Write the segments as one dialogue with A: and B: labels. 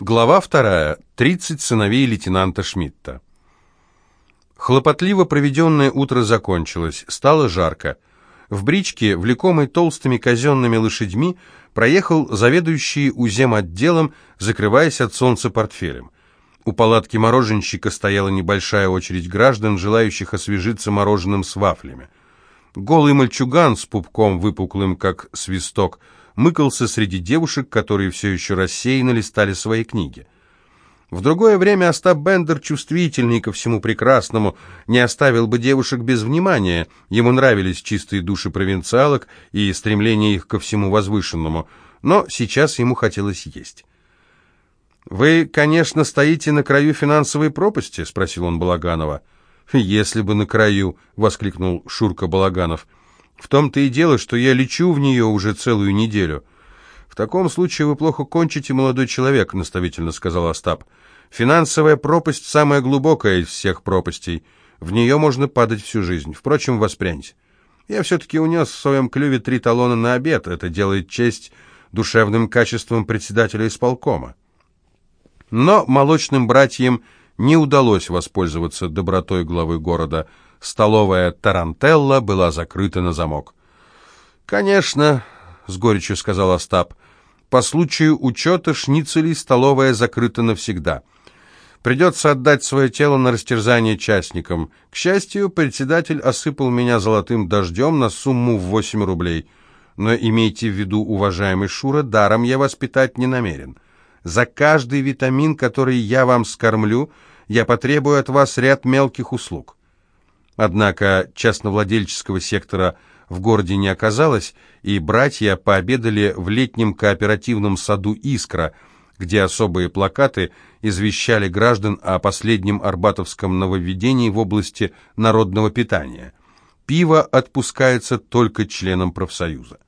A: Глава вторая. Тридцать сыновей лейтенанта Шмидта. Хлопотливо проведенное утро закончилось, стало жарко. В бричке, влекомой толстыми казенными лошадьми, проехал заведующий узем отделом, закрываясь от солнца портфелем. У палатки мороженщика стояла небольшая очередь граждан, желающих освежиться мороженым с вафлями. Голый мальчуган с пупком, выпуклым как свисток, мыкался среди девушек, которые все еще рассеянно листали свои книги. В другое время Остап Бендер, чувствительный ко всему прекрасному, не оставил бы девушек без внимания. Ему нравились чистые души провинциалок и стремление их ко всему возвышенному, но сейчас ему хотелось есть. «Вы, конечно, стоите на краю финансовой пропасти?» — спросил он Балаганова. «Если бы на краю!» — воскликнул Шурка Балаганов — в том-то и дело, что я лечу в нее уже целую неделю. В таком случае вы плохо кончите, молодой человек, наставительно сказал Остап. Финансовая пропасть самая глубокая из всех пропастей. В нее можно падать всю жизнь. Впрочем, воспряньте. Я все-таки унес в своем клюве три талона на обед. Это делает честь душевным качествам председателя исполкома. Но молочным братьям не удалось воспользоваться добротой главы города – Столовая «Тарантелла» была закрыта на замок. «Конечно», — с горечью сказал Остап, — «по случаю учета шницелей столовая закрыта навсегда. Придется отдать свое тело на растерзание частникам. К счастью, председатель осыпал меня золотым дождем на сумму в 8 рублей. Но имейте в виду, уважаемый Шура, даром я воспитать не намерен. За каждый витамин, который я вам скормлю, я потребую от вас ряд мелких услуг. Однако частновладельческого сектора в городе не оказалось, и братья пообедали в летнем кооперативном саду «Искра», где особые плакаты извещали граждан о последнем арбатовском нововведении в области народного питания. Пиво отпускается только членам профсоюза.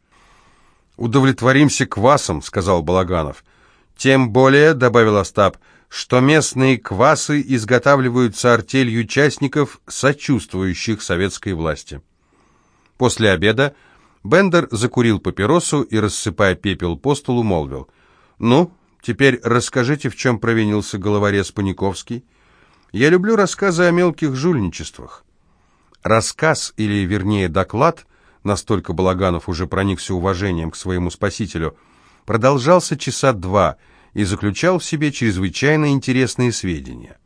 A: «Удовлетворимся квасом», — сказал Балаганов. «Тем более», — добавил Остап, — что местные квасы изготавливаются артелью частников, сочувствующих советской власти. После обеда Бендер закурил папиросу и, рассыпая пепел по столу, молвил. «Ну, теперь расскажите, в чем провинился головорез Паниковский. Я люблю рассказы о мелких жульничествах». Рассказ, или, вернее, доклад, настолько Балаганов уже проникся уважением к своему спасителю, продолжался часа два – и заключал в себе чрезвычайно интересные сведения.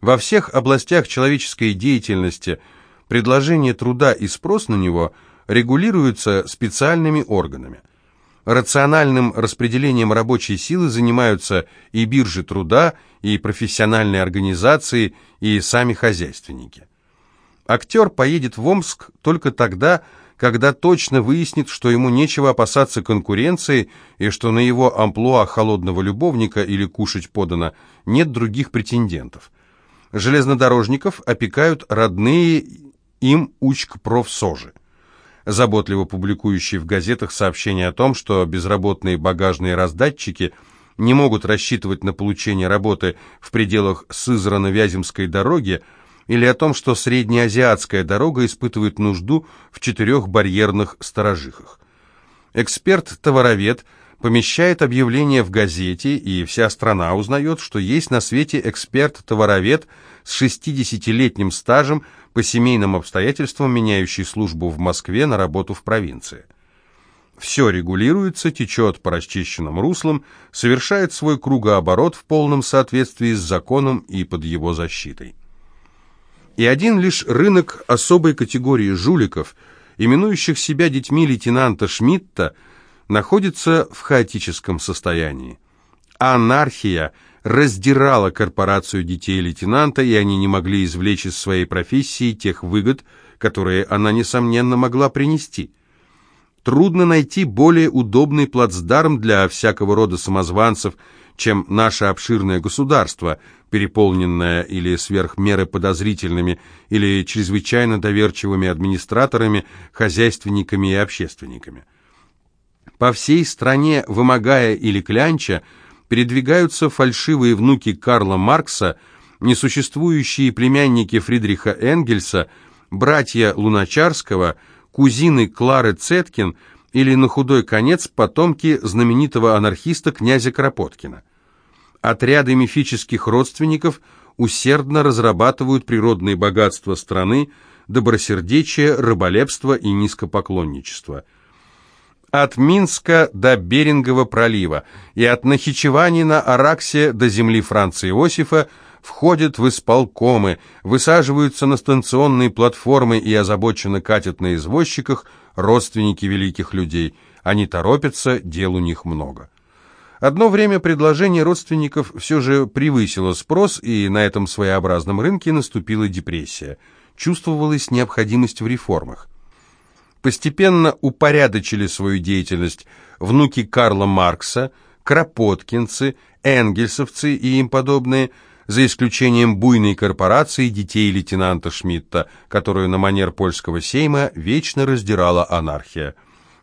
A: Во всех областях человеческой деятельности предложение труда и спрос на него регулируются специальными органами. Рациональным распределением рабочей силы занимаются и биржи труда, и профессиональные организации, и сами хозяйственники. Актер поедет в Омск только тогда, когда точно выяснит, что ему нечего опасаться конкуренции и что на его амплуа холодного любовника или кушать подано нет других претендентов. Железнодорожников опекают родные им учкпрофсожи, заботливо публикующие в газетах сообщения о том, что безработные багажные раздатчики не могут рассчитывать на получение работы в пределах Сызрано-Вяземской дороги, или о том, что среднеазиатская дорога испытывает нужду в четырех барьерных сторожихах. Эксперт-товаровед помещает объявление в газете, и вся страна узнает, что есть на свете эксперт-товаровед с 60-летним стажем по семейным обстоятельствам, меняющий службу в Москве на работу в провинции. Все регулируется, течет по расчищенным руслам, совершает свой кругооборот в полном соответствии с законом и под его защитой и один лишь рынок особой категории жуликов, именующих себя детьми лейтенанта Шмидта, находится в хаотическом состоянии. Анархия раздирала корпорацию детей лейтенанта, и они не могли извлечь из своей профессии тех выгод, которые она, несомненно, могла принести. Трудно найти более удобный плацдарм для всякого рода самозванцев, чем наше обширное государство, переполненное или сверх меры подозрительными, или чрезвычайно доверчивыми администраторами, хозяйственниками и общественниками. По всей стране, вымогая или клянча, передвигаются фальшивые внуки Карла Маркса, несуществующие племянники Фридриха Энгельса, братья Луначарского, кузины Клары Цеткин или, на худой конец, потомки знаменитого анархиста князя Кропоткина. Отряды мифических родственников усердно разрабатывают природные богатства страны, добросердечие, рыболепство и низкопоклонничество. От Минска до Берингового пролива и от Нахичевани на Араксе до земли Франца Иосифа входят в исполкомы, высаживаются на станционные платформы и озабоченно катят на извозчиках родственники великих людей. Они торопятся, дел у них много. Одно время предложение родственников все же превысило спрос, и на этом своеобразном рынке наступила депрессия. Чувствовалась необходимость в реформах. Постепенно упорядочили свою деятельность внуки Карла Маркса, кропоткинцы, энгельсовцы и им подобные, за исключением буйной корпорации детей лейтенанта Шмидта, которую на манер польского сейма вечно раздирала анархия.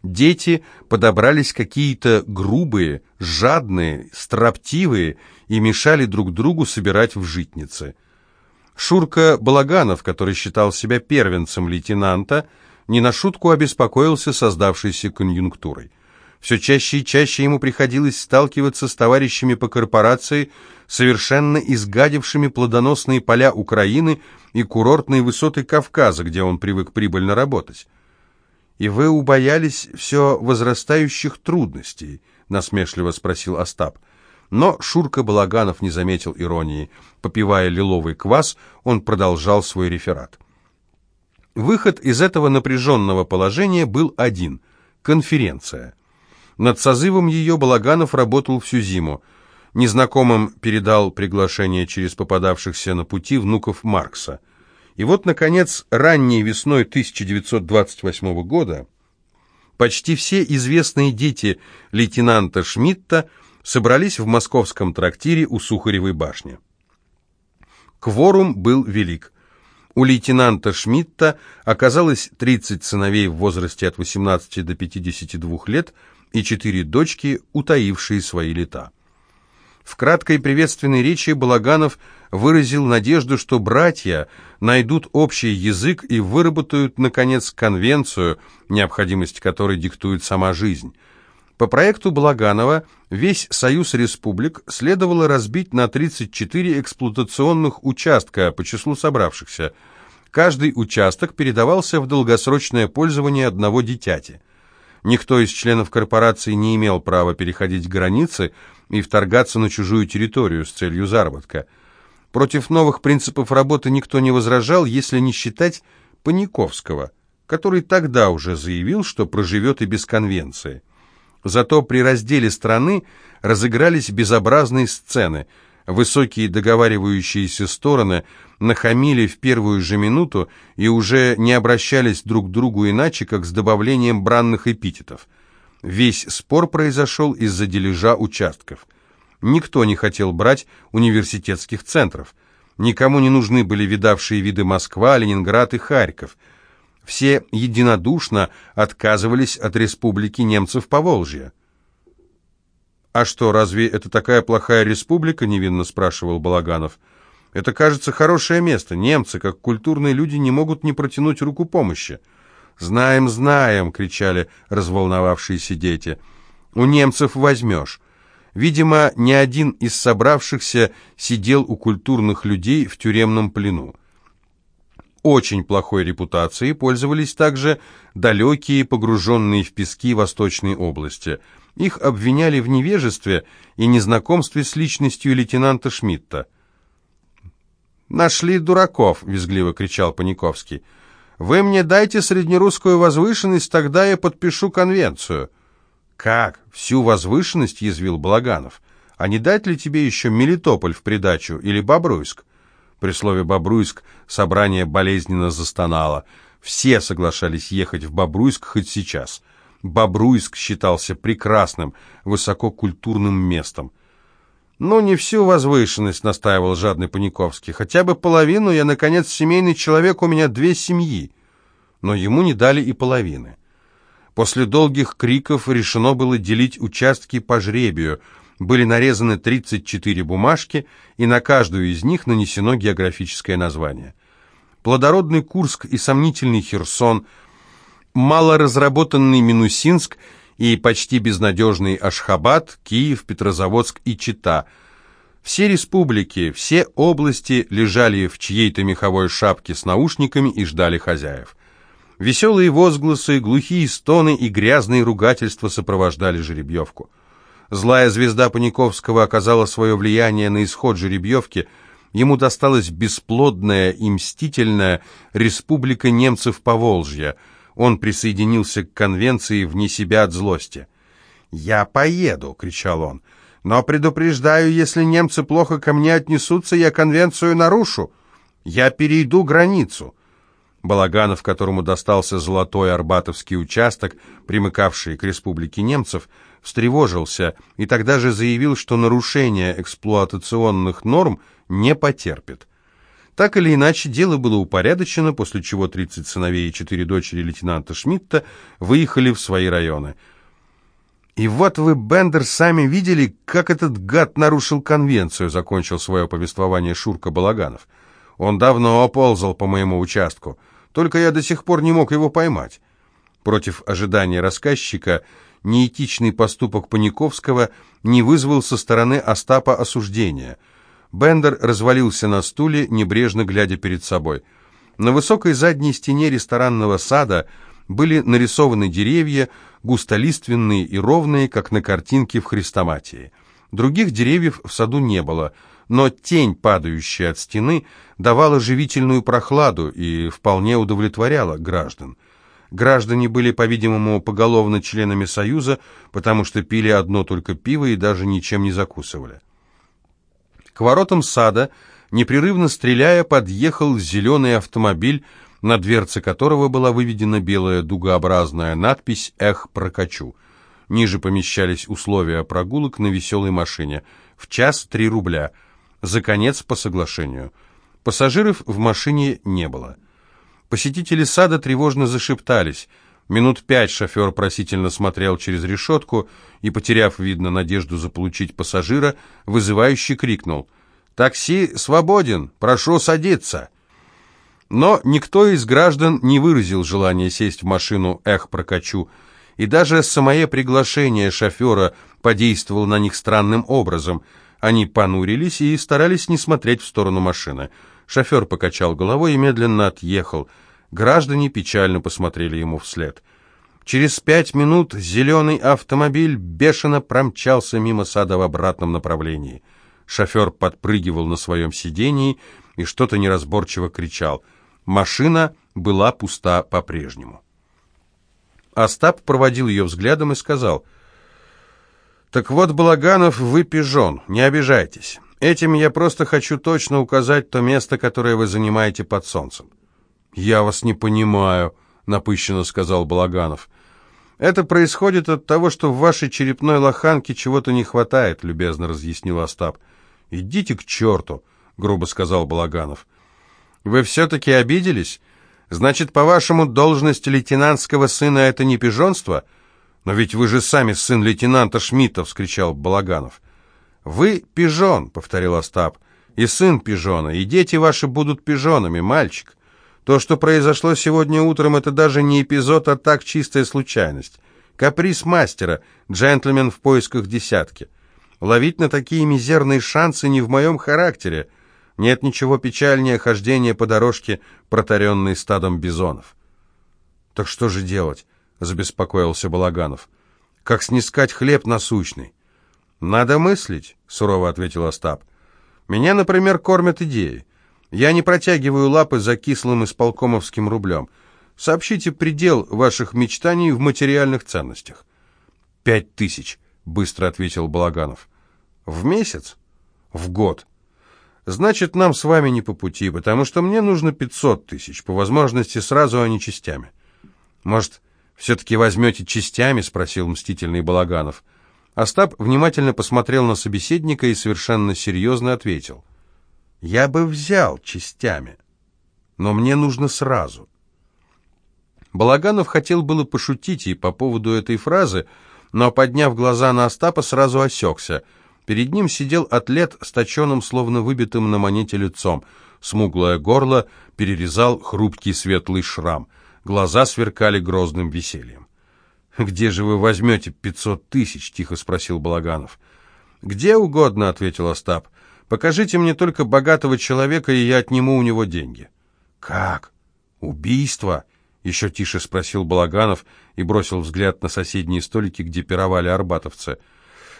A: Дети подобрались какие-то грубые, жадные, строптивые и мешали друг другу собирать в житницы. Шурка Балаганов, который считал себя первенцем лейтенанта, не на шутку обеспокоился создавшейся конъюнктурой. Все чаще и чаще ему приходилось сталкиваться с товарищами по корпорации, совершенно изгадившими плодоносные поля Украины и курортные высоты Кавказа, где он привык прибыльно работать. «И вы убоялись все возрастающих трудностей?» — насмешливо спросил Остап. Но Шурка Балаганов не заметил иронии. Попивая лиловый квас, он продолжал свой реферат. Выход из этого напряженного положения был один — конференция. Над созывом ее Балаганов работал всю зиму. Незнакомым передал приглашение через попадавшихся на пути внуков Маркса — и вот, наконец, ранней весной 1928 года почти все известные дети лейтенанта Шмидта собрались в московском трактире у Сухаревой башни. Кворум был велик. У лейтенанта Шмидта оказалось 30 сыновей в возрасте от 18 до 52 лет и четыре дочки, утаившие свои лета. В краткой приветственной речи Балаганов выразил надежду, что братья найдут общий язык и выработают, наконец, конвенцию, необходимость которой диктует сама жизнь. По проекту Балаганова весь Союз Республик следовало разбить на 34 эксплуатационных участка по числу собравшихся. Каждый участок передавался в долгосрочное пользование одного дитяти. Никто из членов корпорации не имел права переходить границы и вторгаться на чужую территорию с целью заработка. Против новых принципов работы никто не возражал, если не считать Паниковского, который тогда уже заявил, что проживет и без конвенции. Зато при разделе страны разыгрались безобразные сцены – Высокие договаривающиеся стороны нахамили в первую же минуту и уже не обращались друг к другу иначе, как с добавлением бранных эпитетов. Весь спор произошел из-за дележа участков. Никто не хотел брать университетских центров. Никому не нужны были видавшие виды Москва, Ленинград и Харьков. Все единодушно отказывались от республики немцев Поволжья. «А что, разве это такая плохая республика?» — невинно спрашивал Балаганов. «Это, кажется, хорошее место. Немцы, как культурные люди, не могут не протянуть руку помощи». «Знаем, знаем!» — кричали разволновавшиеся дети. «У немцев возьмешь». Видимо, ни один из собравшихся сидел у культурных людей в тюремном плену. Очень плохой репутацией пользовались также далекие, погруженные в пески Восточной области – их обвиняли в невежестве и незнакомстве с личностью лейтенанта Шмидта. «Нашли дураков!» — визгливо кричал Паниковский. «Вы мне дайте среднерусскую возвышенность, тогда я подпишу конвенцию». «Как? Всю возвышенность?» — язвил Балаганов. «А не дать ли тебе еще Мелитополь в придачу или Бобруйск?» При слове «Бобруйск» собрание болезненно застонало. Все соглашались ехать в Бобруйск хоть сейчас — Бобруйск считался прекрасным, высококультурным местом. «Ну, не всю возвышенность», — настаивал жадный Паниковский. «Хотя бы половину, я, наконец, семейный человек, у меня две семьи». Но ему не дали и половины. После долгих криков решено было делить участки по жребию. Были нарезаны 34 бумажки, и на каждую из них нанесено географическое название. Плодородный Курск и сомнительный Херсон — малоразработанный Минусинск и почти безнадежный Ашхабад, Киев, Петрозаводск и Чита. Все республики, все области лежали в чьей-то меховой шапке с наушниками и ждали хозяев. Веселые возгласы, глухие стоны и грязные ругательства сопровождали жеребьевку. Злая звезда Паниковского оказала свое влияние на исход жеребьевки. Ему досталась бесплодная и мстительная республика немцев Поволжья. Он присоединился к конвенции вне себя от злости. «Я поеду!» — кричал он. «Но предупреждаю, если немцы плохо ко мне отнесутся, я конвенцию нарушу. Я перейду границу». Балаганов, которому достался золотой арбатовский участок, примыкавший к республике немцев, встревожился и тогда же заявил, что нарушение эксплуатационных норм не потерпит. Так или иначе, дело было упорядочено, после чего 30 сыновей и 4 дочери лейтенанта Шмидта выехали в свои районы. «И вот вы, Бендер, сами видели, как этот гад нарушил конвенцию», закончил свое повествование Шурка Балаганов. «Он давно оползал по моему участку». Только я до сих пор не мог его поймать. Против ожидания рассказчика неэтичный поступок Паниковского не вызвал со стороны Остапа осуждения. Бендер развалился на стуле, небрежно глядя перед собой. На высокой задней стене ресторанного сада были нарисованы деревья, густолиственные и ровные, как на картинке в Хрестоматии. Других деревьев в саду не было – но тень, падающая от стены, давала живительную прохладу и вполне удовлетворяла граждан. Граждане были, по-видимому, поголовно членами Союза, потому что пили одно только пиво и даже ничем не закусывали. К воротам сада, непрерывно стреляя, подъехал зеленый автомобиль, на дверце которого была выведена белая дугообразная надпись «Эх, прокачу». Ниже помещались условия прогулок на веселой машине. В час три рубля – за конец по соглашению. Пассажиров в машине не было. Посетители сада тревожно зашептались. Минут пять шофер просительно смотрел через решетку и, потеряв, видно, надежду заполучить пассажира, вызывающе крикнул «Такси свободен! Прошу садиться!» Но никто из граждан не выразил желания сесть в машину «Эх, прокачу», и даже самое приглашение шофера подействовало на них странным образом – они понурились и старались не смотреть в сторону машины. Шофер покачал головой и медленно отъехал. Граждане печально посмотрели ему вслед. Через пять минут зеленый автомобиль бешено промчался мимо сада в обратном направлении. Шофер подпрыгивал на своем сидении и что-то неразборчиво кричал. Машина была пуста по-прежнему. Остап проводил ее взглядом и сказал — «Так вот, Балаганов, вы пижон, не обижайтесь. Этим я просто хочу точно указать то место, которое вы занимаете под солнцем». «Я вас не понимаю», — напыщенно сказал Балаганов. «Это происходит от того, что в вашей черепной лоханке чего-то не хватает», — любезно разъяснил Остап. «Идите к черту», — грубо сказал Балаганов. «Вы все-таки обиделись? Значит, по-вашему, должность лейтенантского сына — это не пижонство?» «Но ведь вы же сами сын лейтенанта Шмидта!» — вскричал Балаганов. «Вы пижон!» — повторил Остап. «И сын пижона, и дети ваши будут пижонами, мальчик. То, что произошло сегодня утром, это даже не эпизод, а так чистая случайность. Каприз мастера, джентльмен в поисках десятки. Ловить на такие мизерные шансы не в моем характере. Нет ничего печальнее хождения по дорожке, протаренной стадом бизонов». «Так что же делать?» — забеспокоился Балаганов. «Как снискать хлеб насущный?» «Надо мыслить», — сурово ответил Остап. «Меня, например, кормят идеи. Я не протягиваю лапы за кислым исполкомовским рублем. Сообщите предел ваших мечтаний в материальных ценностях». «Пять тысяч», — быстро ответил Балаганов. «В месяц?» «В год». «Значит, нам с вами не по пути, потому что мне нужно пятьсот тысяч, по возможности сразу, а не частями. Может, «Все-таки возьмете частями?» — спросил мстительный Балаганов. Остап внимательно посмотрел на собеседника и совершенно серьезно ответил. «Я бы взял частями, но мне нужно сразу». Балаганов хотел было пошутить и по поводу этой фразы, но, подняв глаза на Остапа, сразу осекся. Перед ним сидел атлет с точенным, словно выбитым на монете лицом. Смуглое горло перерезал хрупкий светлый шрам — Глаза сверкали грозным весельем. «Где же вы возьмете пятьсот тысяч?» — тихо спросил Балаганов. «Где угодно», — ответил Остап. Покажите мне только богатого человека, и я отниму у него деньги».
B: «Как?
A: Убийство?» — еще тише спросил Балаганов и бросил взгляд на соседние столики, где пировали арбатовцы.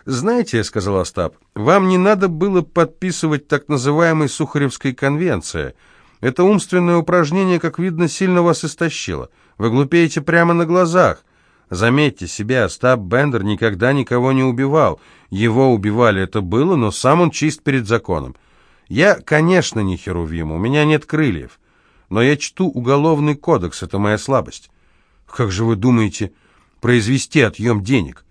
A: «Знаете, — сказал Остап, — вам не надо было подписывать так называемой Сухаревской конвенции. Это умственное упражнение, как видно, сильно вас истощило. Вы глупеете прямо на глазах. Заметьте себе, Остап Бендер никогда никого не убивал. Его убивали, это было, но сам он чист перед законом. Я, конечно, не херувим, у меня нет крыльев. Но я чту уголовный кодекс, это моя слабость. Как же вы думаете произвести отъем денег?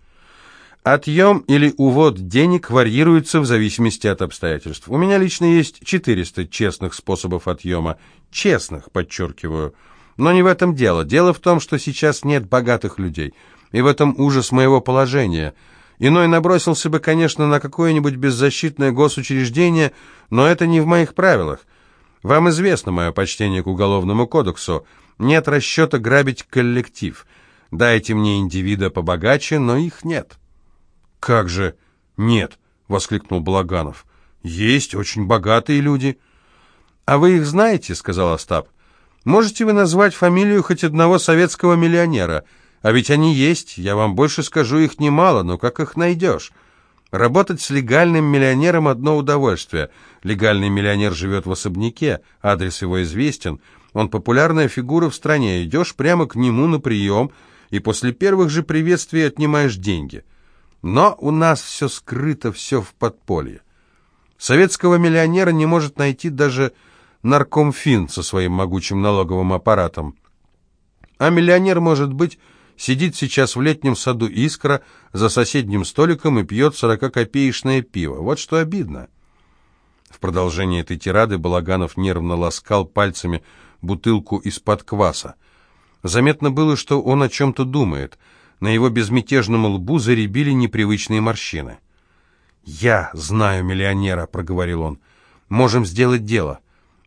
A: Отъем или увод денег варьируется в зависимости от обстоятельств. У меня лично есть 400 честных способов отъема. Честных, подчеркиваю. Но не в этом дело. Дело в том, что сейчас нет богатых людей. И в этом ужас моего положения. Иной набросился бы, конечно, на какое-нибудь беззащитное госучреждение, но это не в моих правилах. Вам известно мое почтение к Уголовному кодексу. Нет расчета грабить коллектив. Дайте мне индивида побогаче, но их нет».
B: «Как же нет?» — воскликнул Балаганов. «Есть очень богатые люди».
A: «А вы их знаете?» — сказал Остап. Можете вы назвать фамилию хоть одного советского миллионера? А ведь они есть, я вам больше скажу, их немало, но как их найдешь? Работать с легальным миллионером – одно удовольствие. Легальный миллионер живет в особняке, адрес его известен. Он популярная фигура в стране, идешь прямо к нему на прием, и после первых же приветствий отнимаешь деньги. Но у нас все скрыто, все в подполье. Советского миллионера не может найти даже наркомфин со своим могучим налоговым аппаратом. А миллионер, может быть, сидит сейчас в летнем саду «Искра» за соседним столиком и пьет сорокакопеечное пиво. Вот что обидно. В продолжение этой тирады Балаганов нервно ласкал пальцами бутылку из-под кваса. Заметно было, что он о чем-то думает. На его безмятежном лбу заребили непривычные морщины. «Я знаю миллионера», — проговорил он. «Можем сделать дело.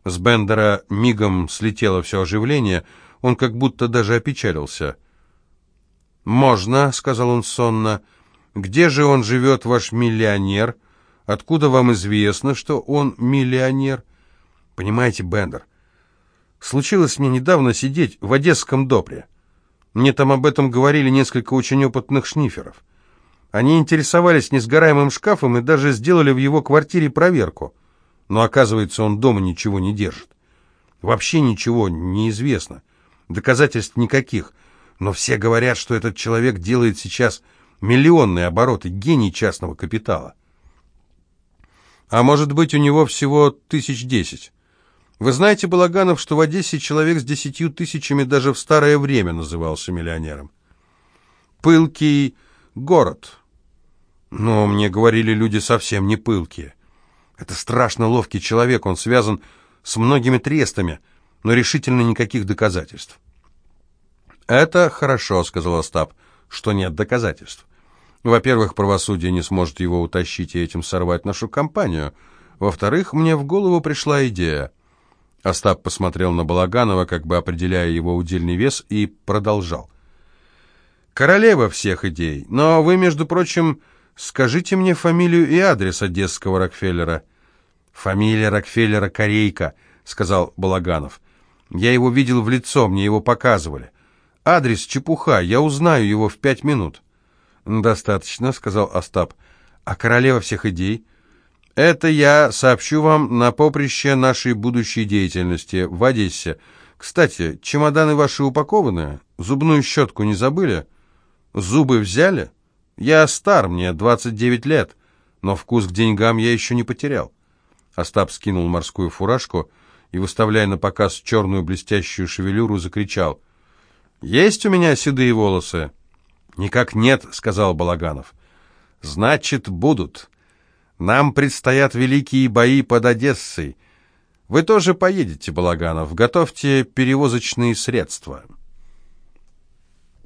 A: С Бендера мигом слетело все оживление, он как будто даже опечалился. «Можно», — сказал он сонно. «Где же он живет, ваш миллионер? Откуда вам известно, что он миллионер?» «Понимаете, Бендер, случилось мне недавно сидеть в Одесском допре. Мне там об этом говорили несколько очень опытных шниферов. Они интересовались несгораемым шкафом и даже сделали в его квартире проверку» но оказывается, он дома ничего не держит. Вообще ничего неизвестно, доказательств никаких, но все говорят, что этот человек делает сейчас миллионные обороты, гений частного капитала. А может быть, у него всего тысяч десять. Вы знаете, Балаганов, что в Одессе человек с десятью тысячами даже в старое время назывался миллионером. Пылкий город. Но мне говорили, люди совсем не пылкие. Это страшно ловкий человек, он связан с многими трестами, но решительно никаких доказательств. «Это хорошо», — сказал Остап, — «что нет доказательств. Во-первых, правосудие не сможет его утащить и этим сорвать нашу компанию. Во-вторых, мне в голову пришла идея». Остап посмотрел на Балаганова, как бы определяя его удельный вес, и продолжал. «Королева всех идей, но вы, между прочим, «Скажите мне фамилию и адрес одесского Рокфеллера». «Фамилия Рокфеллера Корейка», — сказал Балаганов. «Я его видел в лицо, мне его показывали. Адрес чепуха, я узнаю его в пять минут». «Достаточно», — сказал Остап. «А королева всех идей?» «Это я сообщу вам на поприще нашей будущей деятельности в Одессе. Кстати, чемоданы ваши упакованы? Зубную щетку не забыли? Зубы взяли?» Я стар, мне 29 лет, но вкус к деньгам я еще не потерял. Остап скинул морскую фуражку и, выставляя на показ черную блестящую шевелюру, закричал. «Есть у меня седые волосы?» «Никак нет», — сказал Балаганов. «Значит, будут. Нам предстоят великие бои под Одессой. Вы тоже поедете, Балаганов, готовьте перевозочные средства».